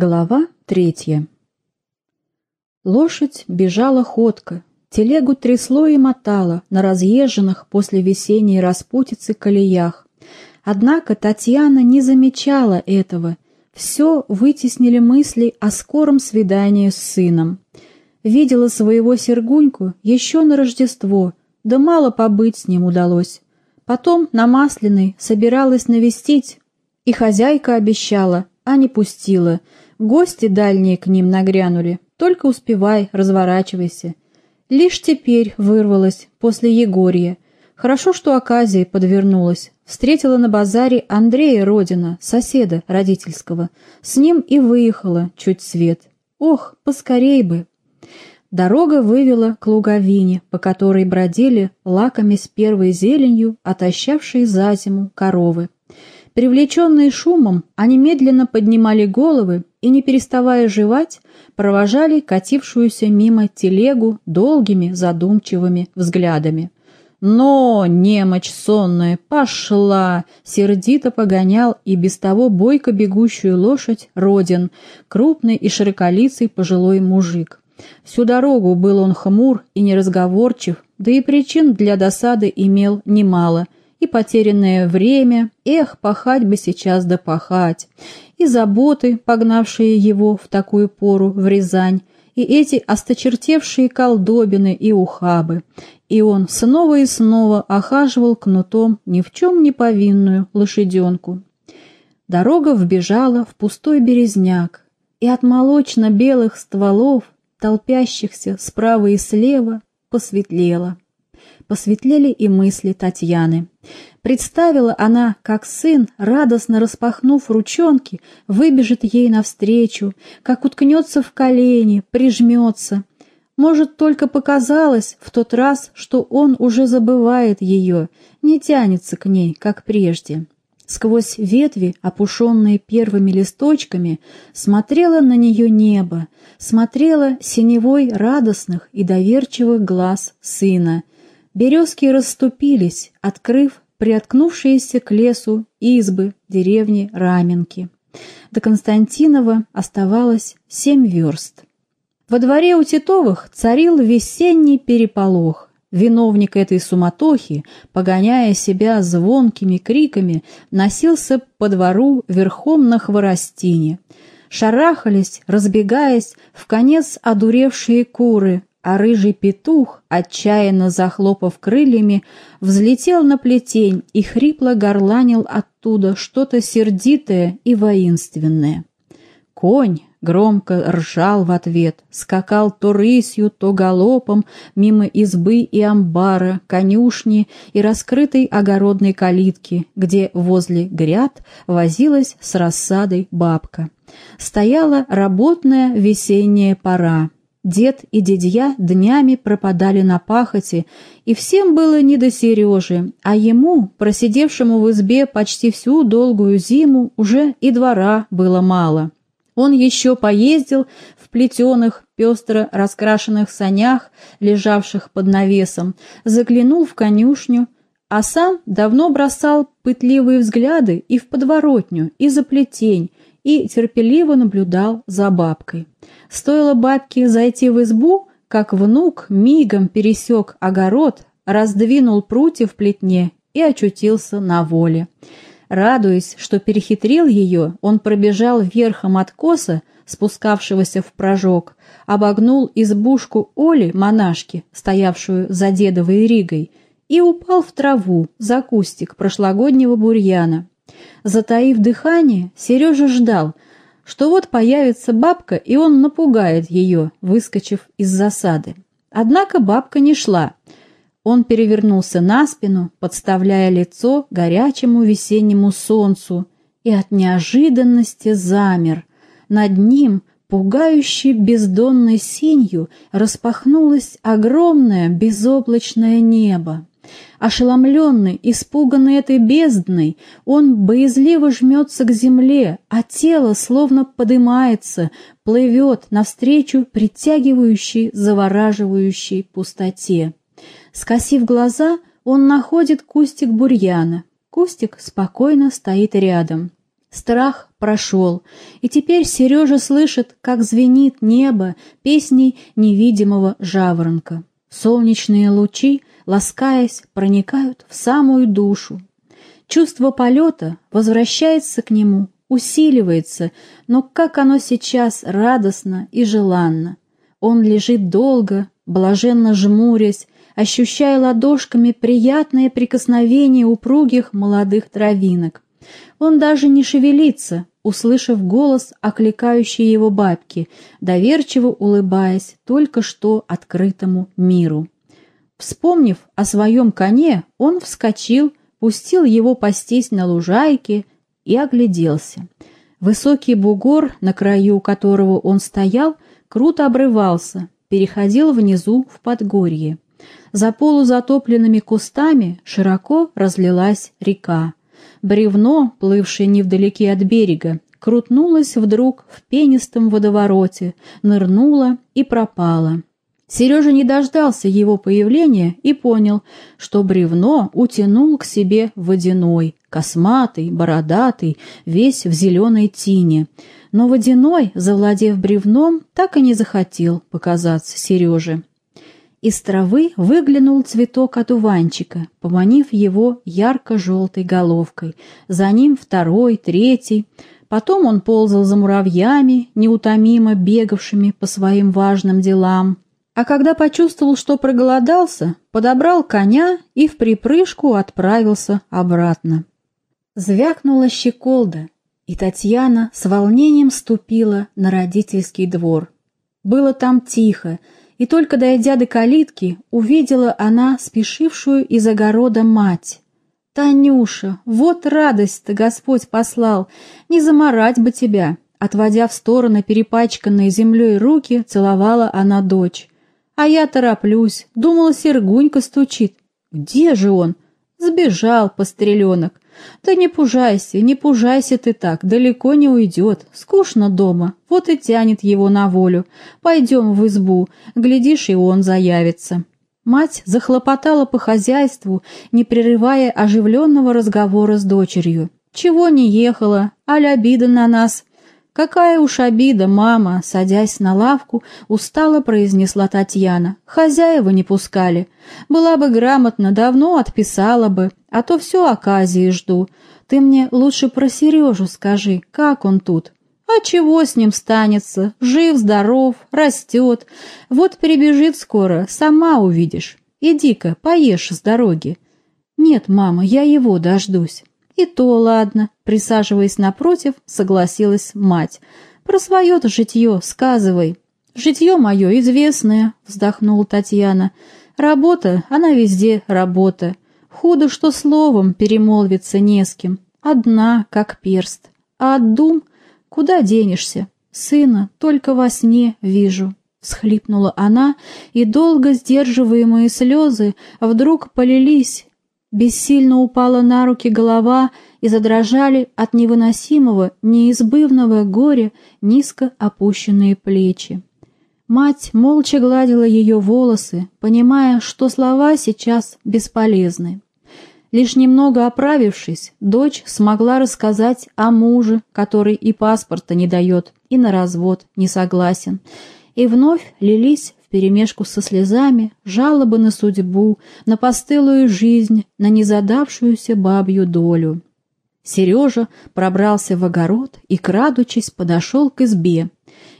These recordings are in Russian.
Глава третья Лошадь бежала ходко, телегу трясло и мотало на разъезженных после весенней распутицы колеях. Однако Татьяна не замечала этого, все вытеснили мысли о скором свидании с сыном. Видела своего Сергуньку еще на Рождество, да мало побыть с ним удалось. Потом на Масляной собиралась навестить, и хозяйка обещала, а не пустила. Гости дальние к ним нагрянули. Только успевай, разворачивайся. Лишь теперь вырвалась после Егорья. Хорошо, что оказия подвернулась. Встретила на базаре Андрея Родина, соседа родительского. С ним и выехала чуть свет. Ох, поскорей бы! Дорога вывела к луговине, по которой бродили лаками с первой зеленью, отощавшие за зиму коровы. Привлеченные шумом, они медленно поднимали головы и, не переставая жевать, провожали катившуюся мимо телегу долгими задумчивыми взглядами. «Но, немочь сонная, пошла!» — сердито погонял и без того бойко бегущую лошадь Родин, крупный и широколицый пожилой мужик. Всю дорогу был он хмур и неразговорчив, да и причин для досады имел немало — и потерянное время, эх, пахать бы сейчас да пахать, и заботы, погнавшие его в такую пору в Рязань, и эти осточертевшие колдобины и ухабы, и он снова и снова охаживал кнутом ни в чем не повинную лошаденку. Дорога вбежала в пустой березняк, и от молочно-белых стволов, толпящихся справа и слева, посветлело посветлели и мысли Татьяны. Представила она, как сын, радостно распахнув ручонки, выбежит ей навстречу, как уткнется в колени, прижмется. Может, только показалось в тот раз, что он уже забывает ее, не тянется к ней, как прежде. Сквозь ветви, опушенные первыми листочками, смотрело на нее небо, смотрело синевой радостных и доверчивых глаз сына — Березки расступились, открыв приоткнувшиеся к лесу избы деревни Раменки. До Константинова оставалось семь верст. Во дворе у Титовых царил весенний переполох. Виновник этой суматохи, погоняя себя звонкими криками, носился по двору верхом на хворостине. Шарахались, разбегаясь, в конец одуревшие куры, а рыжий петух, отчаянно захлопав крыльями, взлетел на плетень и хрипло горланил оттуда что-то сердитое и воинственное. Конь громко ржал в ответ, скакал то рысью, то галопом мимо избы и амбара, конюшни и раскрытой огородной калитки, где возле гряд возилась с рассадой бабка. Стояла работная весенняя пора, Дед и дедья днями пропадали на пахоте, и всем было не до Сережи, а ему, просидевшему в избе почти всю долгую зиму, уже и двора было мало. Он еще поездил в плетеных, пестро раскрашенных санях, лежавших под навесом, заглянул в конюшню, а сам давно бросал пытливые взгляды и в подворотню, и за плетень, и терпеливо наблюдал за бабкой. Стоило бабке зайти в избу, как внук мигом пересек огород, раздвинул прутья в плетне и очутился на воле. Радуясь, что перехитрил ее, он пробежал верхом откоса, спускавшегося в прожог, обогнул избушку Оли, монашки, стоявшую за дедовой ригой, и упал в траву за кустик прошлогоднего бурьяна. Затаив дыхание, Сережа ждал, что вот появится бабка, и он напугает ее, выскочив из засады. Однако бабка не шла. Он перевернулся на спину, подставляя лицо горячему весеннему солнцу, и от неожиданности замер. Над ним, пугающей бездонной синью, распахнулось огромное безоблачное небо. Ошеломленный, испуганный этой бездной, он боязливо жмется к земле, а тело словно подымается, плывет навстречу притягивающей, завораживающей пустоте. Скосив глаза, он находит кустик бурьяна. Кустик спокойно стоит рядом. Страх прошел, и теперь Сережа слышит, как звенит небо песней невидимого жаворонка. Солнечные лучи, ласкаясь, проникают в самую душу. Чувство полета возвращается к нему, усиливается, но как оно сейчас радостно и желанно. Он лежит долго, блаженно жмурясь, ощущая ладошками приятное прикосновение упругих молодых травинок. Он даже не шевелится, услышав голос, окликающий его бабки, доверчиво улыбаясь только что открытому миру. Вспомнив о своем коне, он вскочил, пустил его пастись на лужайке и огляделся. Высокий бугор, на краю которого он стоял, круто обрывался, переходил внизу в подгорье. За полузатопленными кустами широко разлилась река. Бревно, плывшее невдалеке от берега, крутнулось вдруг в пенистом водовороте, нырнуло и пропало. Сережа не дождался его появления и понял, что бревно утянул к себе водяной, косматый, бородатый, весь в зеленой тине. Но водяной, завладев бревном, так и не захотел показаться Сереже. Из травы выглянул цветок одуванчика, поманив его ярко-желтой головкой. За ним второй, третий. Потом он ползал за муравьями, неутомимо бегавшими по своим важным делам. А когда почувствовал, что проголодался, подобрал коня и в припрыжку отправился обратно. Звякнула щеколда, и Татьяна с волнением ступила на родительский двор. Было там тихо, и только дойдя до калитки, увидела она спешившую из огорода мать. «Танюша, вот радость-то Господь послал! Не заморать бы тебя!» Отводя в сторону перепачканные землей руки, целовала она дочь. «А я тороплюсь, думала, Сергунька стучит. Где же он?» «Сбежал, постреленок. Да не пужайся, не пужайся ты так, далеко не уйдет. Скучно дома, вот и тянет его на волю. Пойдем в избу, глядишь, и он заявится». Мать захлопотала по хозяйству, не прерывая оживленного разговора с дочерью. «Чего не ехала? Аль обида на нас?» «Какая уж обида, мама!» — садясь на лавку, устало произнесла Татьяна. «Хозяева не пускали. Была бы грамотно, давно отписала бы, а то все оказии жду. Ты мне лучше про Сережу скажи, как он тут?» «А чего с ним станется? Жив, здоров, растет. Вот прибежит скоро, сама увидишь. Иди-ка, поешь с дороги». «Нет, мама, я его дождусь». «И то ладно», — присаживаясь напротив, согласилась мать. «Про свое-то житье сказывай». «Житье мое известное», — вздохнула Татьяна. «Работа, она везде работа. Худо, что словом перемолвиться не с кем. Одна, как перст. А от дум куда денешься? Сына только во сне вижу». Схлипнула она, и долго сдерживаемые слезы вдруг полились Бессильно упала на руки голова и задрожали от невыносимого, неизбывного горя низко опущенные плечи. Мать молча гладила ее волосы, понимая, что слова сейчас бесполезны. Лишь немного оправившись, дочь смогла рассказать о муже, который и паспорта не дает, и на развод не согласен, и вновь лились вперемешку со слезами, жалобы на судьбу, на постылую жизнь, на незадавшуюся бабью долю. Сережа пробрался в огород и, крадучись, подошел к избе.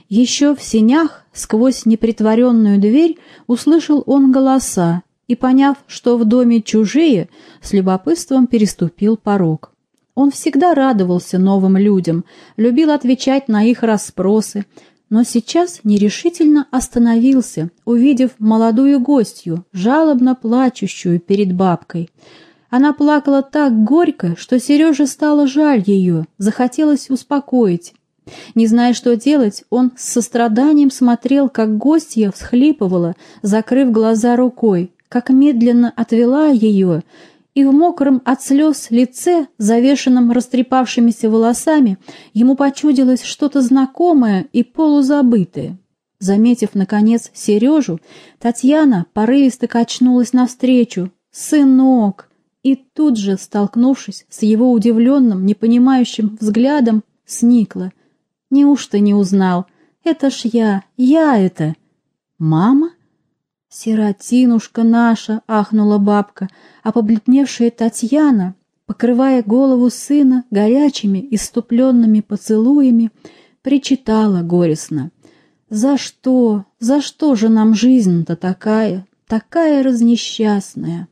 Еще в сенях, сквозь непритворенную дверь, услышал он голоса и, поняв, что в доме чужие, с любопытством переступил порог. Он всегда радовался новым людям, любил отвечать на их расспросы, но сейчас нерешительно остановился, увидев молодую гостью, жалобно плачущую перед бабкой. Она плакала так горько, что Сереже стало жаль ее, захотелось успокоить. Не зная, что делать, он с состраданием смотрел, как гостья всхлипывала, закрыв глаза рукой, как медленно отвела ее, и в мокром от слез лице, завешенном растрепавшимися волосами, ему почудилось что-то знакомое и полузабытое. Заметив, наконец, Сережу, Татьяна порывисто качнулась навстречу. «Сынок!» и тут же, столкнувшись с его удивленным, непонимающим взглядом, сникла. Неужто не узнал? Это ж я, я это. Мама? Сиротинушка наша, ахнула бабка, а побледневшая Татьяна, покрывая голову сына горячими, иступленными поцелуями, причитала горестно. «За что? За что же нам жизнь-то такая, такая разнесчастная?»